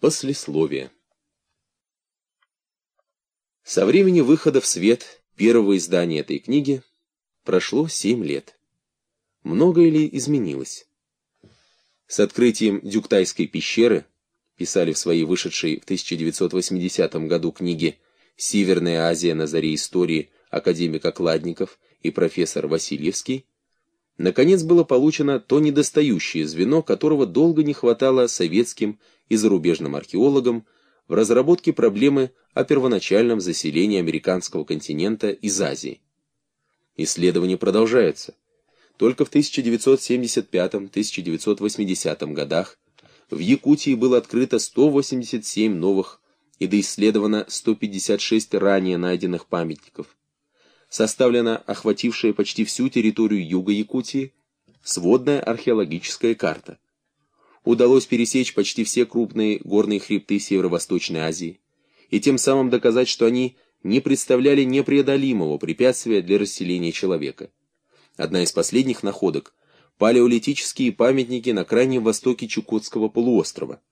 Послесловие. Со времени выхода в свет первого издания этой книги прошло семь лет. Многое ли изменилось? С открытием Дюктайской пещеры, писали в своей вышедшей в 1980 году книге «Северная Азия на заре истории» академик Окладников и профессор Васильевский, наконец было получено то недостающее звено, которого долго не хватало советским и зарубежным археологам в разработке проблемы о первоначальном заселении американского континента из Азии. Исследования продолжаются. Только в 1975-1980 годах в Якутии было открыто 187 новых и доисследовано 156 ранее найденных памятников составлена охватившая почти всю территорию юга Якутии сводная археологическая карта. Удалось пересечь почти все крупные горные хребты Северо-Восточной Азии и тем самым доказать, что они не представляли непреодолимого препятствия для расселения человека. Одна из последних находок – палеолитические памятники на крайнем востоке Чукотского полуострова.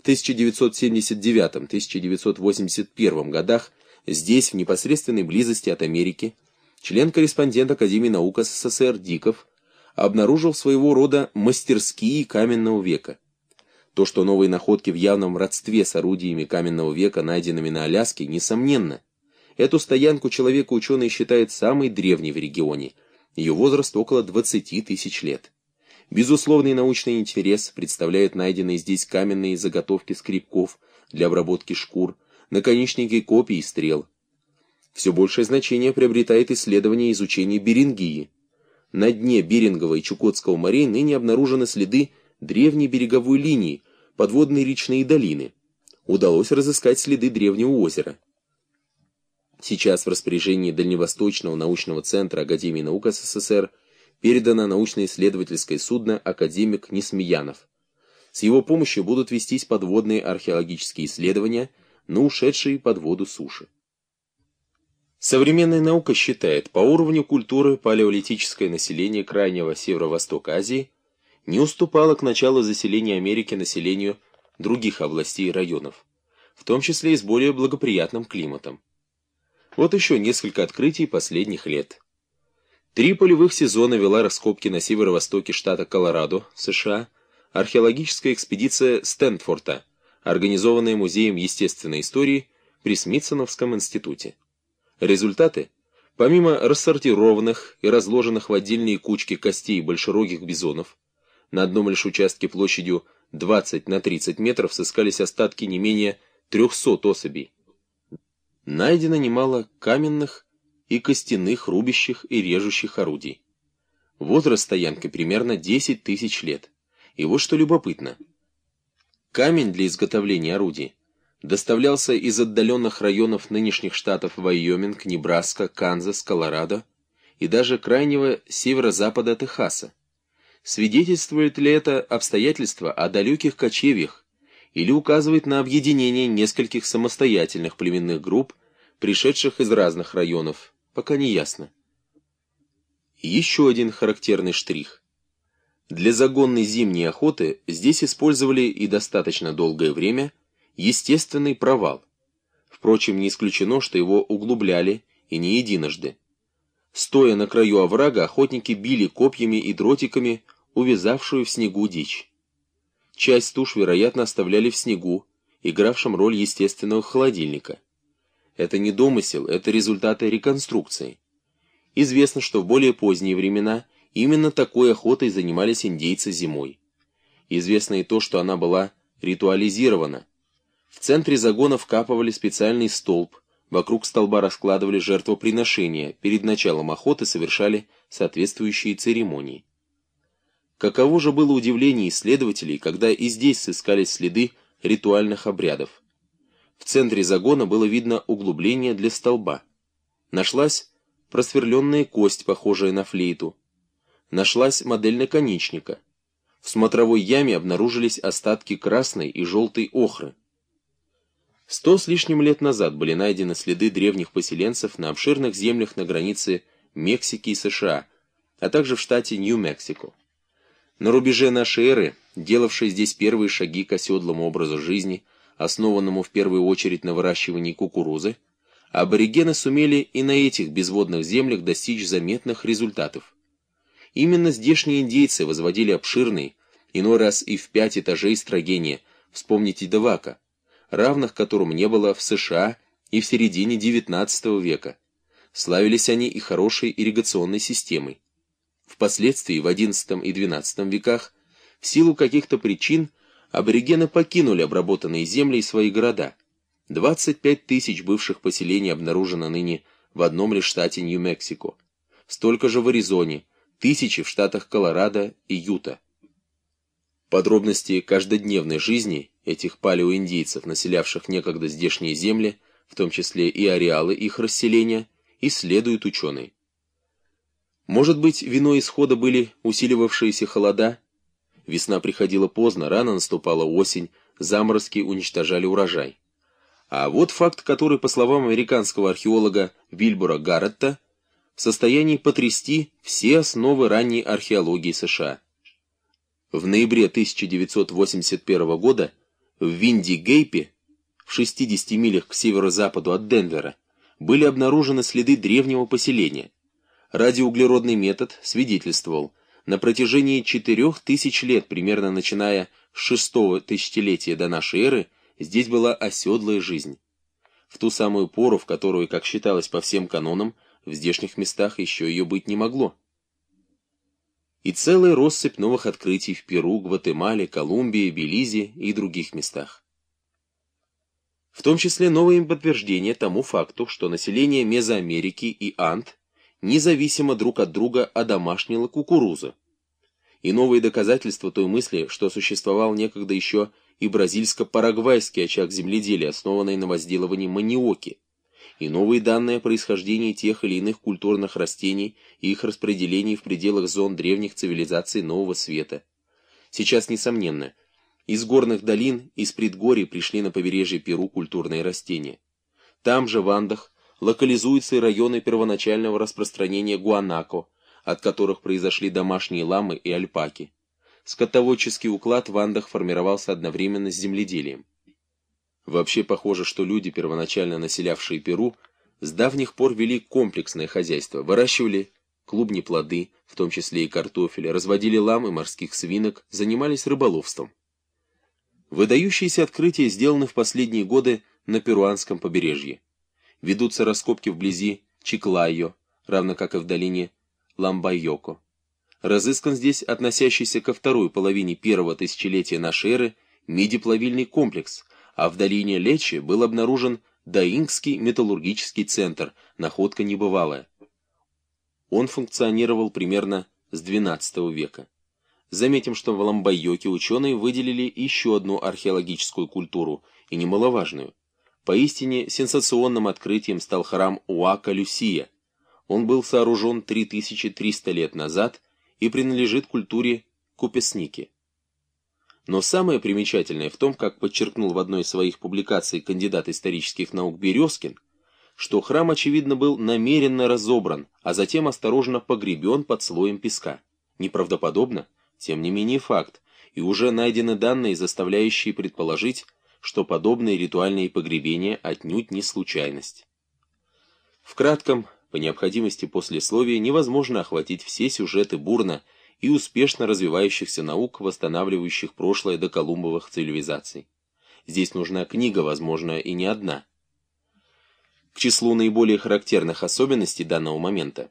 В 1979-1981 годах Здесь, в непосредственной близости от Америки, член-корреспондент Академии наук СССР Диков обнаружил своего рода мастерские каменного века. То, что новые находки в явном родстве с орудиями каменного века, найденными на Аляске, несомненно. Эту стоянку человека ученые считают самой древней в регионе. Ее возраст около 20 тысяч лет. Безусловный научный интерес представляют найденные здесь каменные заготовки скребков для обработки шкур, наконечники копий и стрел. Все большее значение приобретает исследование и изучение Берингии. На дне Берингового и Чукотского морей ныне обнаружены следы древней береговой линии, подводные речные долины. Удалось разыскать следы древнего озера. Сейчас в распоряжении Дальневосточного научного центра Академии наук СССР передано научно-исследовательское судно «Академик Несмеянов». С его помощью будут вестись подводные археологические исследования – на ушедшие под воду суши. Современная наука считает, по уровню культуры палеолитическое население крайнего северо-востока Азии не уступало к началу заселения Америки населению других областей и районов, в том числе и с более благоприятным климатом. Вот еще несколько открытий последних лет. Три полевых сезона вела раскопки на северо-востоке штата Колорадо, США, археологическая экспедиция Стэнфорта, организованное Музеем естественной истории при Смитсоновском институте. Результаты? Помимо рассортированных и разложенных в отдельные кучки костей большерогих бизонов, на одном лишь участке площадью 20 на 30 метров сыскались остатки не менее 300 особей. Найдено немало каменных и костяных рубящих и режущих орудий. Возраст стоянки примерно 10 тысяч лет. И вот что любопытно – Камень для изготовления орудий доставлялся из отдаленных районов нынешних штатов Вайоминг, Небраска, Канзас, Колорадо и даже крайнего северо-запада Техаса. Свидетельствует ли это обстоятельство о далеких кочевьях или указывает на объединение нескольких самостоятельных племенных групп, пришедших из разных районов, пока не ясно. Еще один характерный штрих – для загонной зимней охоты здесь использовали и достаточно долгое время естественный провал. Впрочем, не исключено, что его углубляли и не единожды. Стоя на краю оврага, охотники били копьями и дротиками увязавшую в снегу дичь. Часть туш, вероятно, оставляли в снегу, игравшем роль естественного холодильника. Это не домысел, это результаты реконструкции. Известно, что в более поздние времена – Именно такой охотой занимались индейцы зимой. Известно и то, что она была ритуализирована. В центре загона вкапывали специальный столб, вокруг столба раскладывали жертвоприношения, перед началом охоты совершали соответствующие церемонии. Каково же было удивление исследователей, когда и здесь сыскались следы ритуальных обрядов. В центре загона было видно углубление для столба. Нашлась просверленная кость, похожая на флейту, нашлась модель наконечника. В смотровой яме обнаружились остатки красной и желтой охры. Сто с лишним лет назад были найдены следы древних поселенцев на обширных землях на границе Мексики и США, а также в штате Нью-Мексико. На рубеже нашей эры, делавшие здесь первые шаги к оседлому образу жизни, основанному в первую очередь на выращивании кукурузы, аборигены сумели и на этих безводных землях достичь заметных результатов. Именно здешние индейцы возводили обширные, иной раз и в пять этажей строения, вспомните Девака, равных которым не было в США и в середине XIX века. Славились они и хорошей ирригационной системой. Впоследствии в XI и XII веках в силу каких-то причин аборигены покинули обработанные земли и свои города. 25 тысяч бывших поселений обнаружено ныне в одном лишь штате Нью-Мексико. Столько же в Аризоне, тысячи в штатах Колорадо и Юта. Подробности каждодневной жизни этих палеоиндейцев, населявших некогда здешние земли, в том числе и ареалы их расселения, исследуют ученые. Может быть, виной исхода были усиливавшиеся холода? Весна приходила поздно, рано наступала осень, заморозки уничтожали урожай. А вот факт, который, по словам американского археолога Вильбура Гарретта, в состоянии потрясти все основы ранней археологии США. В ноябре 1981 года в Винди-Гейпе, в 60 милях к северо-западу от Денвера, были обнаружены следы древнего поселения. Радиоуглеродный метод свидетельствовал, на протяжении 4000 лет, примерно начиная с шестого тысячелетия до нашей эры, здесь была оседлая жизнь. В ту самую пору, в которую, как считалось по всем канонам, в здешних местах еще ее быть не могло. И целая россыпь новых открытий в Перу, Гватемале, Колумбии, Белизе и других местах. В том числе новые подтверждения тому факту, что население Мезоамерики и Анд независимо друг от друга одомашнило кукурузу. И новые доказательства той мысли, что существовал некогда еще и бразильско-парагвайский очаг земледелия, основанный на возделывании маниоки, и новые данные о происхождении тех или иных культурных растений и их распределении в пределах зон древних цивилизаций Нового Света. Сейчас, несомненно, из горных долин, из предгорий пришли на побережье Перу культурные растения. Там же, в Андах, локализуются и районы первоначального распространения гуанако, от которых произошли домашние ламы и альпаки. Скотоводческий уклад в Андах формировался одновременно с земледелием. Вообще похоже, что люди, первоначально населявшие Перу, с давних пор вели комплексное хозяйство, выращивали клубни плоды, в том числе и картофель, разводили лам и морских свинок, занимались рыболовством. Выдающиеся открытия сделаны в последние годы на перуанском побережье. Ведутся раскопки вблизи Чиклайо, равно как и в долине Ламбайоко. Разыскан здесь относящийся ко второй половине первого тысячелетия нашей эры медиплавильный комплекс, а в долине Лечи был обнаружен Даингский металлургический центр, находка небывалая. Он функционировал примерно с XII века. Заметим, что в Ламбайоке ученые выделили еще одну археологическую культуру, и немаловажную. Поистине сенсационным открытием стал храм Уака-Люсия. Он был сооружен 3300 лет назад и принадлежит культуре Купесники. Но самое примечательное в том, как подчеркнул в одной из своих публикаций кандидат исторических наук Березкин, что храм, очевидно, был намеренно разобран, а затем осторожно погребен под слоем песка. Неправдоподобно? Тем не менее факт, и уже найдены данные, заставляющие предположить, что подобные ритуальные погребения отнюдь не случайность. В кратком, по необходимости послесловия, невозможно охватить все сюжеты бурно и успешно развивающихся наук, восстанавливающих прошлое до колумбовых цивилизаций. Здесь нужна книга, возможно, и не одна. К числу наиболее характерных особенностей данного момента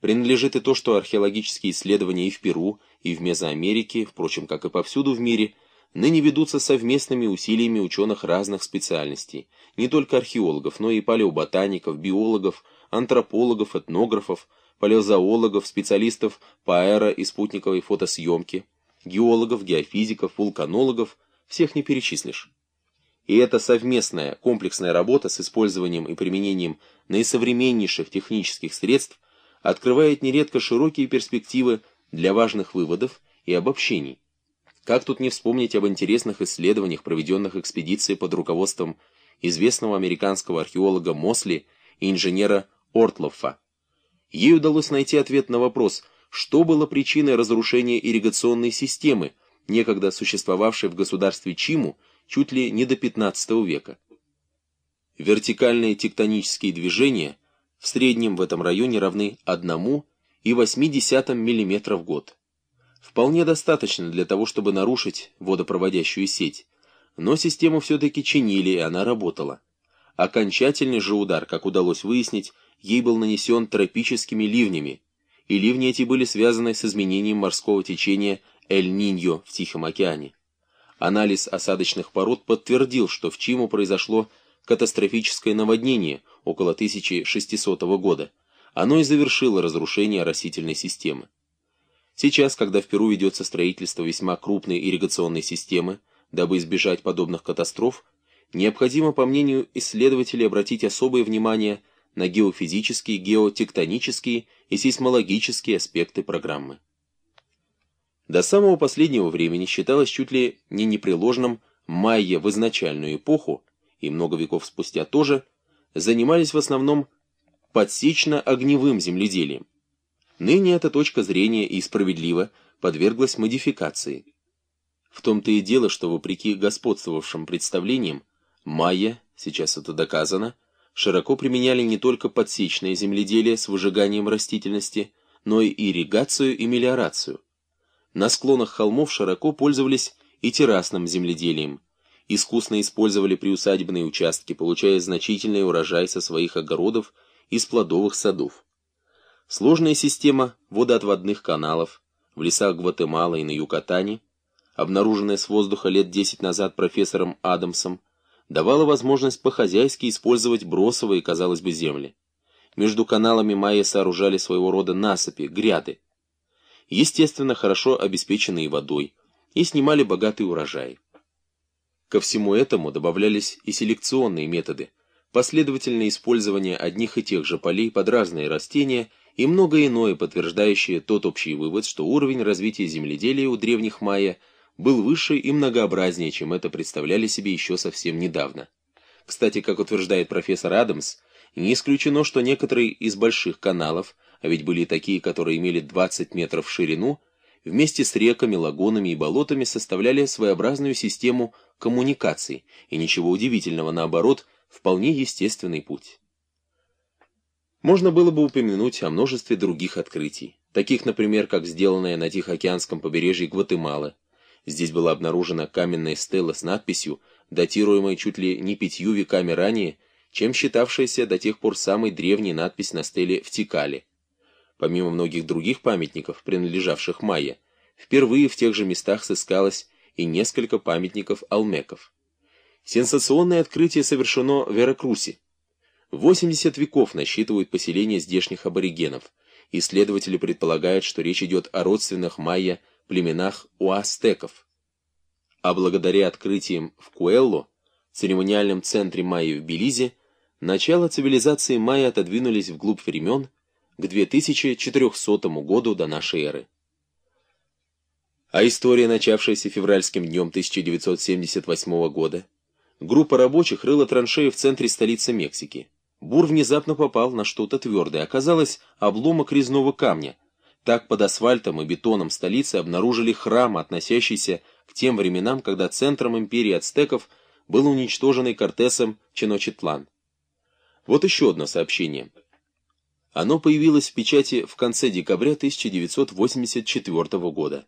принадлежит и то, что археологические исследования и в Перу, и в Мезоамерике, впрочем, как и повсюду в мире, ныне ведутся совместными усилиями ученых разных специальностей, не только археологов, но и палеоботаников, биологов, антропологов, этнографов, палеозоологов, специалистов по аэро- и спутниковой фотосъемке, геологов, геофизиков, вулканологов, всех не перечислишь. И эта совместная комплексная работа с использованием и применением наисовременнейших технических средств открывает нередко широкие перспективы для важных выводов и обобщений. Как тут не вспомнить об интересных исследованиях, проведенных экспедицией под руководством известного американского археолога Мосли и инженера Ортлоффа. Ей удалось найти ответ на вопрос, что было причиной разрушения ирригационной системы, некогда существовавшей в государстве Чиму чуть ли не до 15 века. Вертикальные тектонические движения в среднем в этом районе равны 1,8 мм в год. Вполне достаточно для того, чтобы нарушить водопроводящую сеть, но систему все-таки чинили, и она работала. Окончательный же удар, как удалось выяснить, ей был нанесен тропическими ливнями, и ливни эти были связаны с изменением морского течения Эль-Ниньо в Тихом океане. Анализ осадочных пород подтвердил, что в Чиму произошло катастрофическое наводнение около 1600 года. Оно и завершило разрушение растительной системы. Сейчас, когда в Перу ведется строительство весьма крупной ирригационной системы, дабы избежать подобных катастроф, необходимо, по мнению исследователей, обратить особое внимание на геофизические, геотектонические и сейсмологические аспекты программы. До самого последнего времени считалось чуть ли не непреложным майя в изначальную эпоху, и много веков спустя тоже, занимались в основном подсечно-огневым земледелием. Ныне эта точка зрения и справедливо подверглась модификации. В том-то и дело, что вопреки господствовавшим представлениям, майя, сейчас это доказано, широко применяли не только подсечное земледелие с выжиганием растительности, но и ирригацию и мелиорацию. На склонах холмов широко пользовались и террасным земледелием, искусно использовали приусадебные участки, получая значительный урожай со своих огородов и с плодовых садов. Сложная система водоотводных каналов в лесах Гватемалы и на Юкатане, обнаруженная с воздуха лет 10 назад профессором Адамсом, давала возможность по-хозяйски использовать бросовые, казалось бы, земли. Между каналами майя сооружали своего рода насыпи, гряды, естественно, хорошо обеспеченные водой, и снимали богатый урожай. Ко всему этому добавлялись и селекционные методы, последовательное использование одних и тех же полей под разные растения и многое иное, подтверждающее тот общий вывод, что уровень развития земледелия у древних майя был выше и многообразнее, чем это представляли себе еще совсем недавно. Кстати, как утверждает профессор Адамс, не исключено, что некоторые из больших каналов, а ведь были такие, которые имели 20 метров в ширину, вместе с реками, лагунами и болотами составляли своеобразную систему коммуникаций, и ничего удивительного, наоборот, вполне естественный путь. Можно было бы упомянуть о множестве других открытий, таких, например, как сделанное на Тихоокеанском побережье Гватемалы. Здесь была обнаружена каменная стела с надписью, датируемой чуть ли не пятью веками ранее, чем считавшаяся до тех пор самой древней надпись на стеле в Тикале. Помимо многих других памятников, принадлежавших майя, впервые в тех же местах сыскалось и несколько памятников алмеков. Сенсационное открытие совершено в Веракрусе, 80 веков насчитывают поселение здешних аборигенов. Исследователи предполагают, что речь идет о родственных майя племенах уастеков. А благодаря открытиям в Куэлло, церемониальном центре майя в Белизе, начало цивилизации майя отодвинулись вглубь времен к 2400 году до нашей эры. А история, начавшаяся февральским днем 1978 года, группа рабочих рыла траншеи в центре столицы Мексики. Бур внезапно попал на что-то твердое. Оказалось, обломок резного камня. Так под асфальтом и бетоном столицы обнаружили храм, относящийся к тем временам, когда центром империи ацтеков был уничтоженный Кортесом Чиночетлан. Вот еще одно сообщение. Оно появилось в печати в конце декабря 1984 года.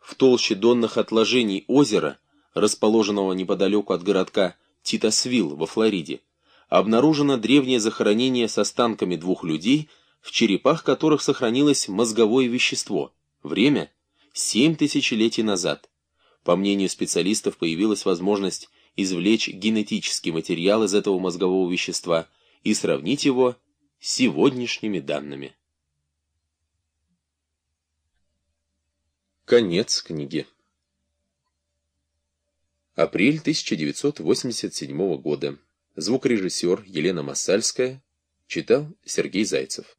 В толще донных отложений озера, расположенного неподалеку от городка Титасвилл во Флориде, обнаружено древнее захоронение с останками двух людей, в черепах которых сохранилось мозговое вещество. Время – 7 тысячелетий назад. По мнению специалистов, появилась возможность извлечь генетический материал из этого мозгового вещества и сравнить его с сегодняшними данными. Конец книги. Апрель 1987 года. Звукорежиссер Елена Массальская читал Сергей Зайцев.